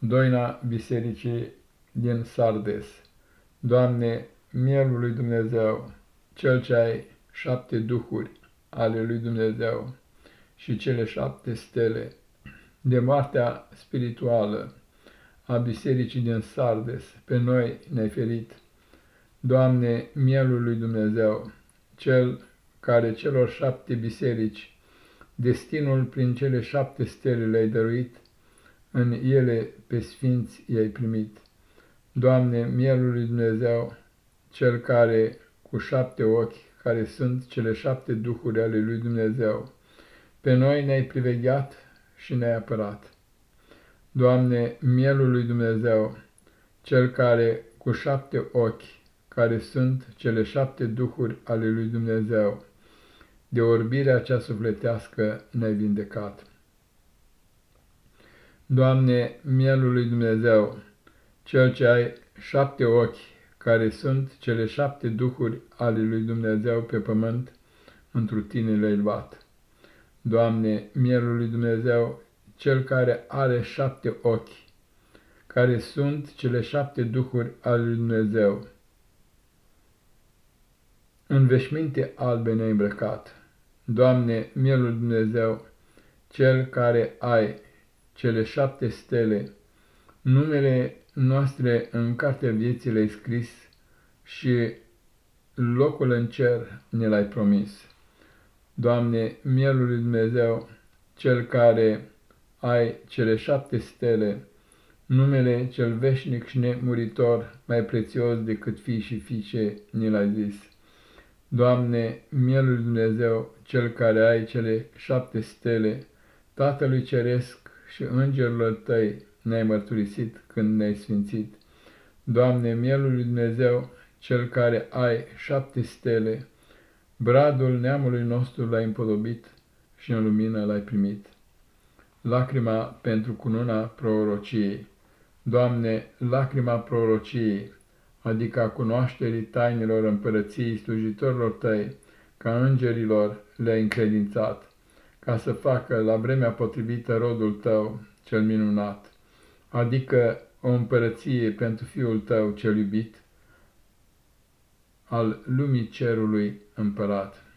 Doina Bisericii din Sardes Doamne, mielul lui Dumnezeu, Cel ce ai șapte duhuri ale lui Dumnezeu și cele șapte stele, de moartea spirituală a Bisericii din Sardes, pe noi ne-ai ferit. Doamne, mielul lui Dumnezeu, Cel care celor șapte biserici, destinul prin cele șapte stele le-ai dăruit, în ele pe sfinți i-ai primit. Doamne, mielul lui Dumnezeu, Cel care cu șapte ochi, care sunt cele șapte duhuri ale lui Dumnezeu, pe noi ne-ai privegheat și ne-ai apărat. Doamne, mielul lui Dumnezeu, Cel care cu șapte ochi, care sunt cele șapte duhuri ale lui Dumnezeu, de orbirea cea sufletească ne-ai vindecat. Doamne, mielul lui Dumnezeu, Cel ce ai șapte ochi, care sunt cele șapte duhuri ale lui Dumnezeu pe pământ, întru tine le-ai luat. Doamne, mielul lui Dumnezeu, Cel care are șapte ochi, care sunt cele șapte duhuri ale lui Dumnezeu. În veșminte albe ne-ai îmbrăcat. Doamne, mielul Dumnezeu, Cel care ai cele șapte stele, numele noastre în cartea vieții le-ai scris și locul în cer ne l-ai promis. Doamne, mielul lui Dumnezeu, Cel care ai cele șapte stele, numele cel veșnic și nemuritor, mai prețios decât fii și fiice, ni l-ai zis. Doamne, mielul lui Dumnezeu, Cel care ai cele șapte stele, Tatălui Ceresc, și îngerilor tăi ne-ai mărturisit când ne-ai sfințit. Doamne, mielul lui Dumnezeu, cel care ai șapte stele, bradul neamului nostru l-ai împodobit și în lumină l-ai primit. Lacrima pentru cununa prorociei. Doamne, lacrima prorociei, adică a cunoașterii tainelor împărăției slujitorilor tăi, ca îngerilor le-ai încredințat ca să facă la vremea potrivită rodul tău cel minunat, adică o împărăție pentru fiul tău cel iubit, al lumii cerului împărat.